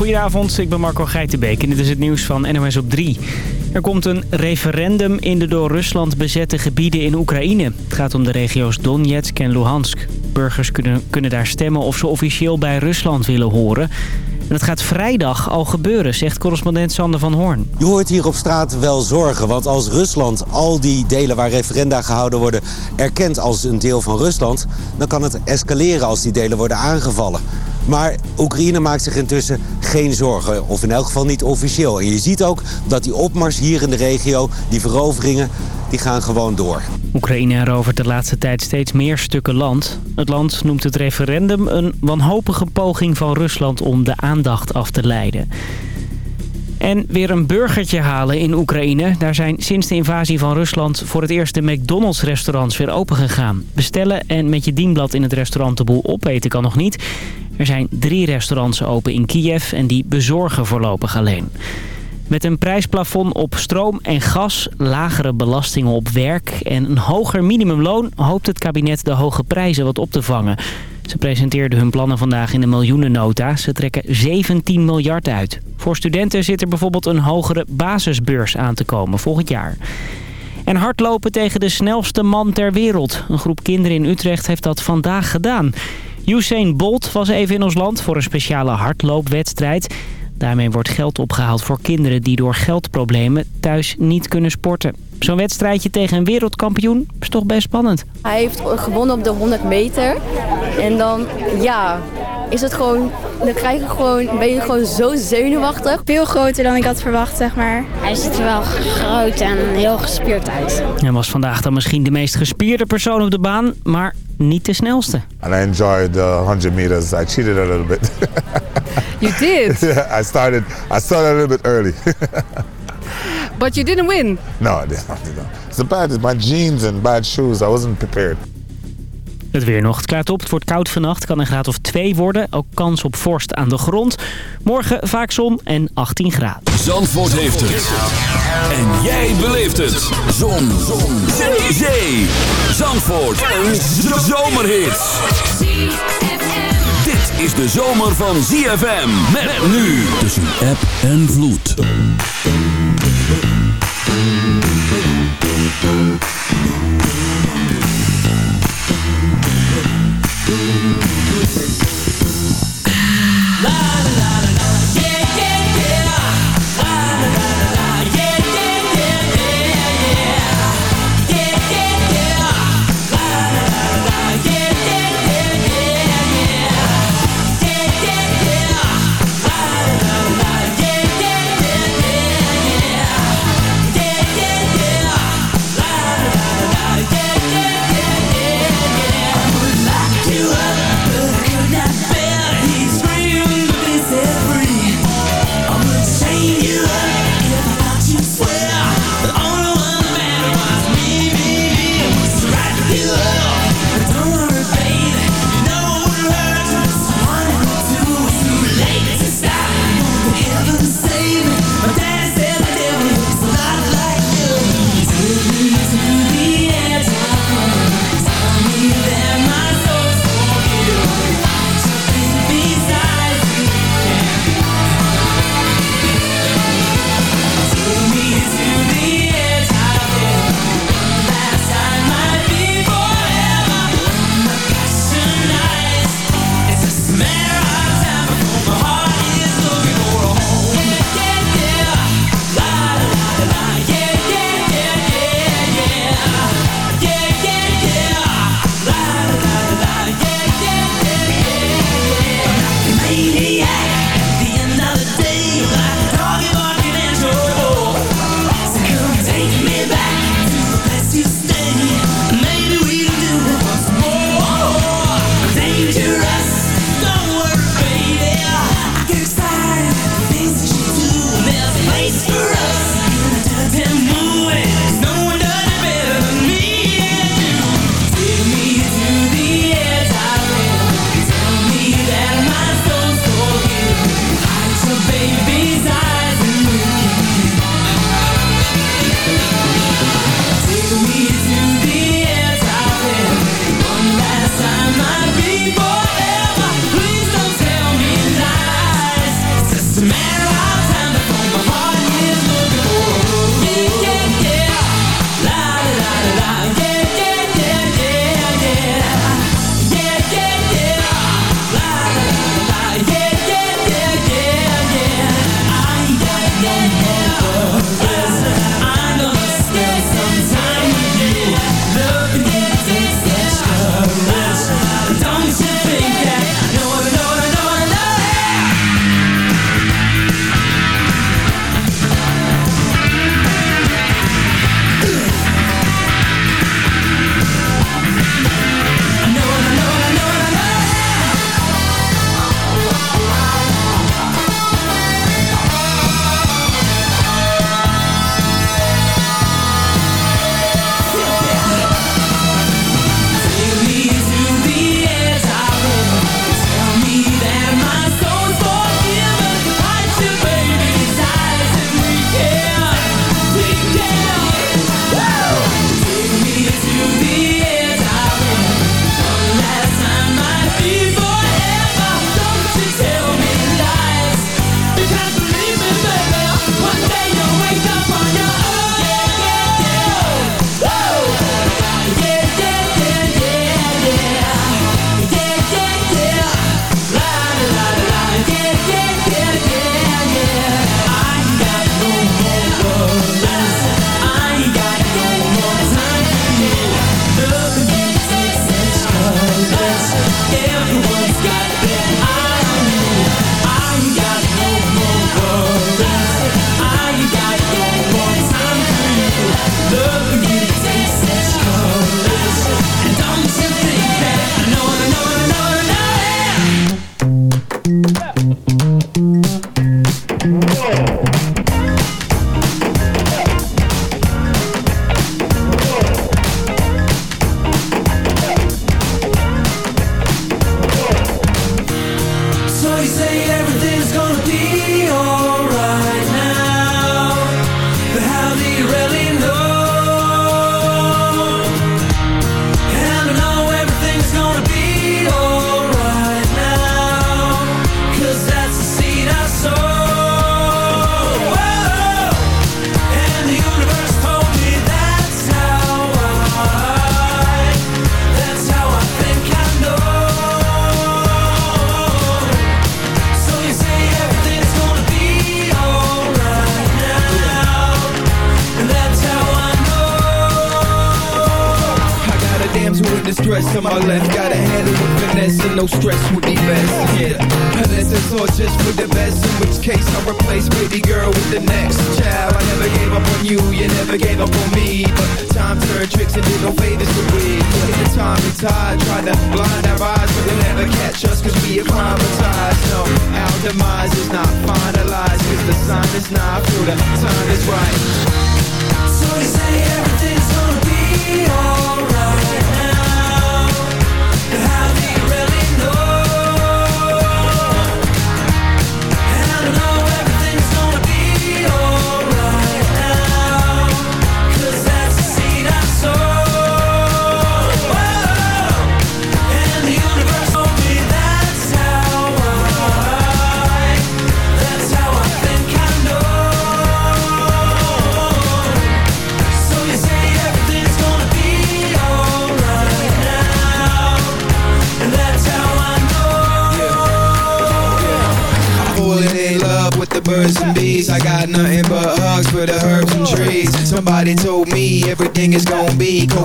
Goedenavond, ik ben Marco Geitenbeek en dit is het nieuws van NOS op 3. Er komt een referendum in de door Rusland bezette gebieden in Oekraïne. Het gaat om de regio's Donetsk en Luhansk. Burgers kunnen, kunnen daar stemmen of ze officieel bij Rusland willen horen. En dat gaat vrijdag al gebeuren, zegt correspondent Sander van Hoorn. Je hoort hier op straat wel zorgen, want als Rusland al die delen waar referenda gehouden worden... erkent als een deel van Rusland, dan kan het escaleren als die delen worden aangevallen. Maar Oekraïne maakt zich intussen geen zorgen, of in elk geval niet officieel. En je ziet ook dat die opmars hier in de regio, die veroveringen, die gaan gewoon door. Oekraïne herovert de laatste tijd steeds meer stukken land. Het land noemt het referendum een wanhopige poging van Rusland om de aandacht af te leiden. En weer een burgertje halen in Oekraïne. Daar zijn sinds de invasie van Rusland voor het eerst de McDonald's-restaurants weer open gegaan. Bestellen en met je dienblad in het restaurant de boel opeten kan nog niet. Er zijn drie restaurants open in Kiev en die bezorgen voorlopig alleen. Met een prijsplafond op stroom en gas, lagere belastingen op werk en een hoger minimumloon... hoopt het kabinet de hoge prijzen wat op te vangen. Ze presenteerden hun plannen vandaag in de miljoenennota. Ze trekken 17 miljard uit. Voor studenten zit er bijvoorbeeld een hogere basisbeurs aan te komen volgend jaar. En hardlopen tegen de snelste man ter wereld. Een groep kinderen in Utrecht heeft dat vandaag gedaan. Usain Bolt was even in ons land voor een speciale hardloopwedstrijd. Daarmee wordt geld opgehaald voor kinderen die door geldproblemen thuis niet kunnen sporten. Zo'n wedstrijdje tegen een wereldkampioen is toch best spannend. Hij heeft gewonnen op de 100 meter. En dan, ja, is het gewoon, dan krijg je gewoon, ben je gewoon zo zenuwachtig. Veel groter dan ik had verwacht, zeg maar. Hij ziet er wel groot en heel gespierd uit. Hij was vandaag dan misschien de meest gespierde persoon op de baan, maar niet de snelste. And I enjoyed the 100 meters. I cheated a little bit. You did? yeah, I started I started a little bit early. But you didn't win. no, I didn't. Didn't. It's a bad my jeans and bad shoes. I wasn't prepared. Het weer nog. Het klaart op. Het wordt koud vannacht. Kan een graad of 2 worden. Ook kans op vorst aan de grond. Morgen vaak zon en 18 graden. Zandvoort heeft het. En jij beleeft het. Zon. zon. Zee. Zee. Zandvoort. Een zomerhit is de zomer van ZFM. Met, met nu tussen app en vloed. to my left, gotta handle with finesse and no stress with me.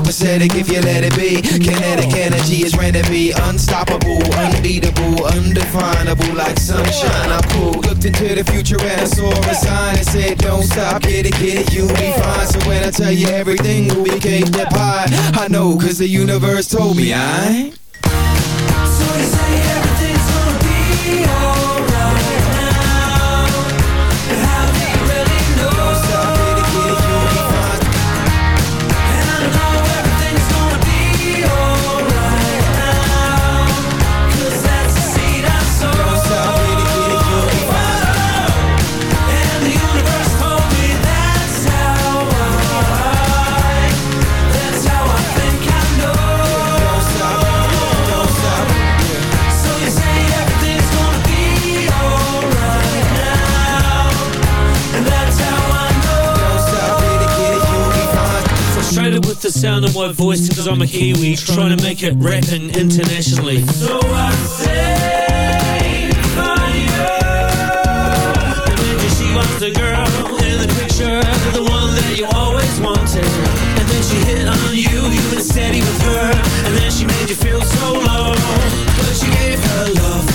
Copacetic if you let it be. Kinetic energy is ready to be unstoppable, unbeatable, undefinable, like sunshine. I'm. Looked into the future and I saw a sign that said, Don't stop, get it, get it, you'll be fine. So when I tell you everything be cake that pie, I know, cause the universe told me I. sound of my voice cause I'm a Kiwi Trying to make it rapping internationally. So I say you And then she was the girl in the picture The one that you always wanted. And then she hit on you, you were steady with her. And then she made you feel so low. But you gave her love,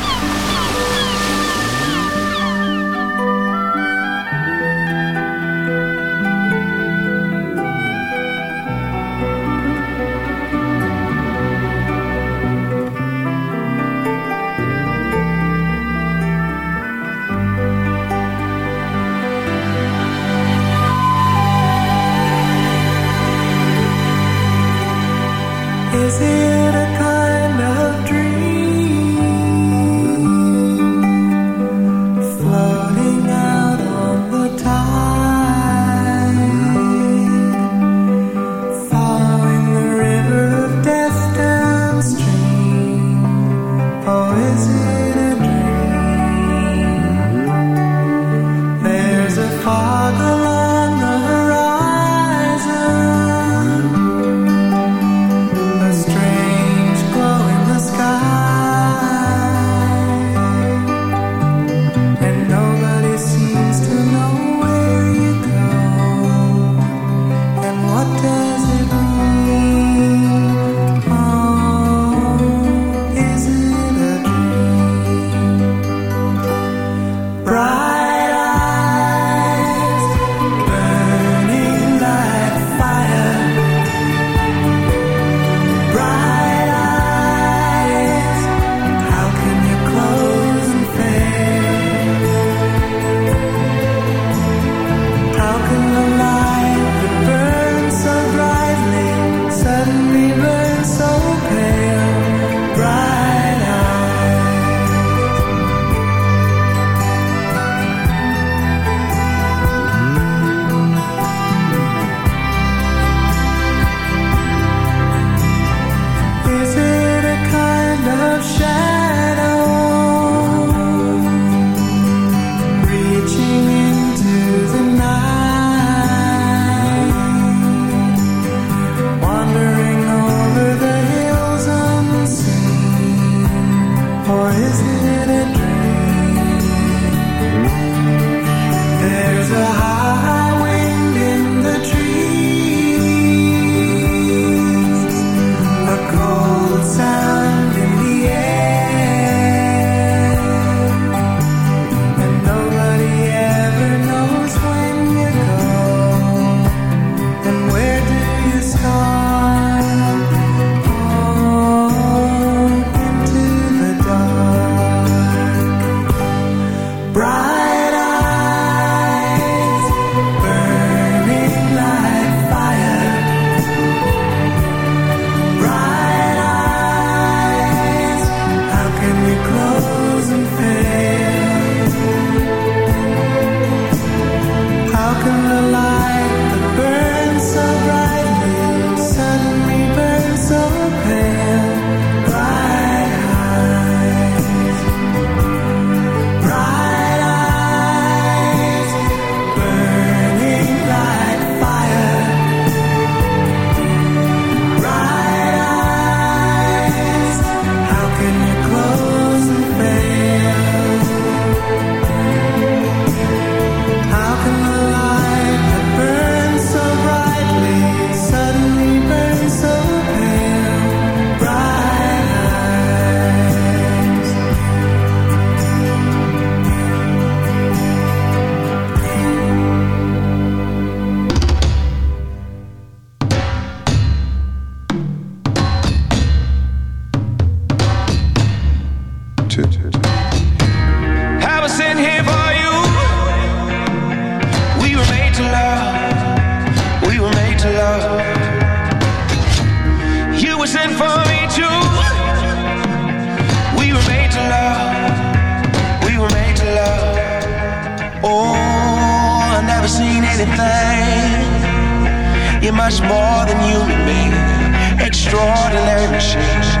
much more than human made, Extraordinary machine.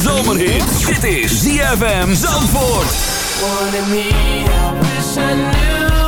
Zomerhit. Dit is ZFM Zandvoort. Wanted me, I wish I knew.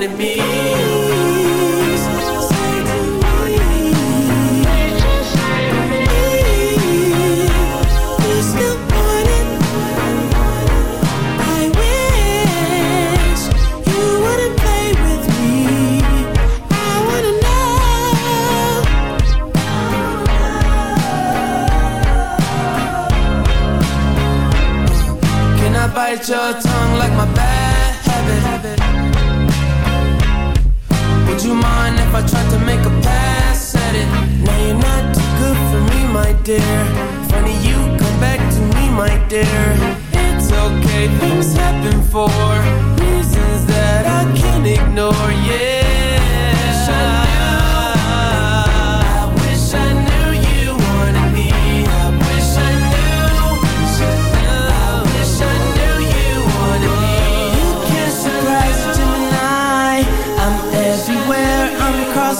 You wanted me. I wish you wouldn't play with me. I wanna Can I bite your dear. Funny you come back to me, my dear. It's okay, things happen for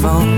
phone.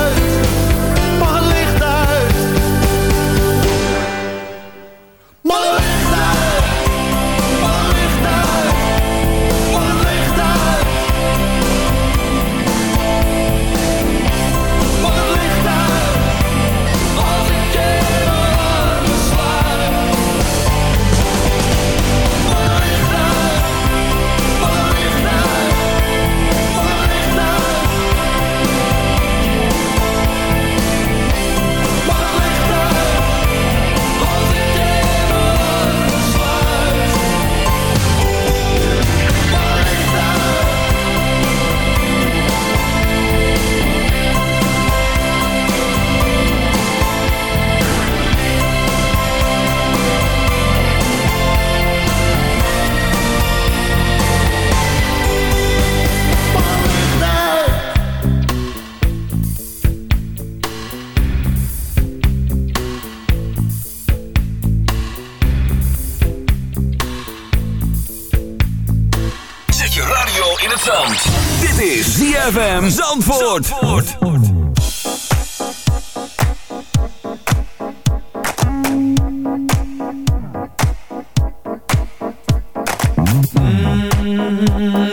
ZFM Zandvoort. Oh yeah,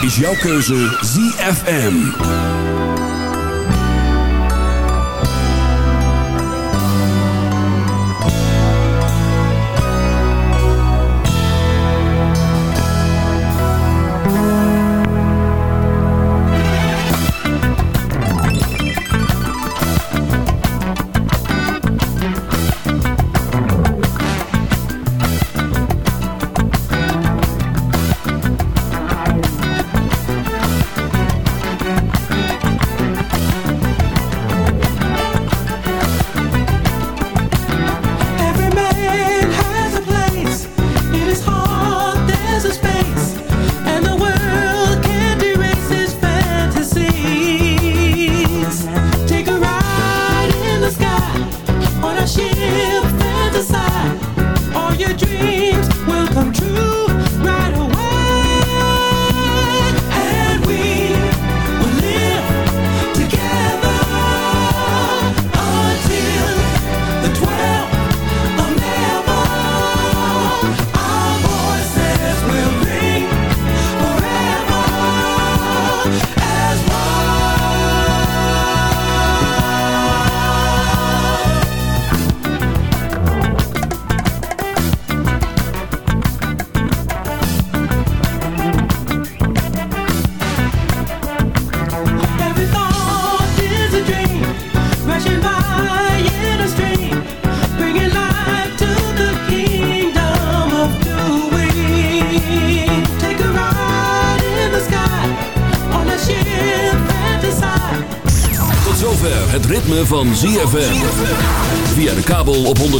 is jouw keuze ZFM.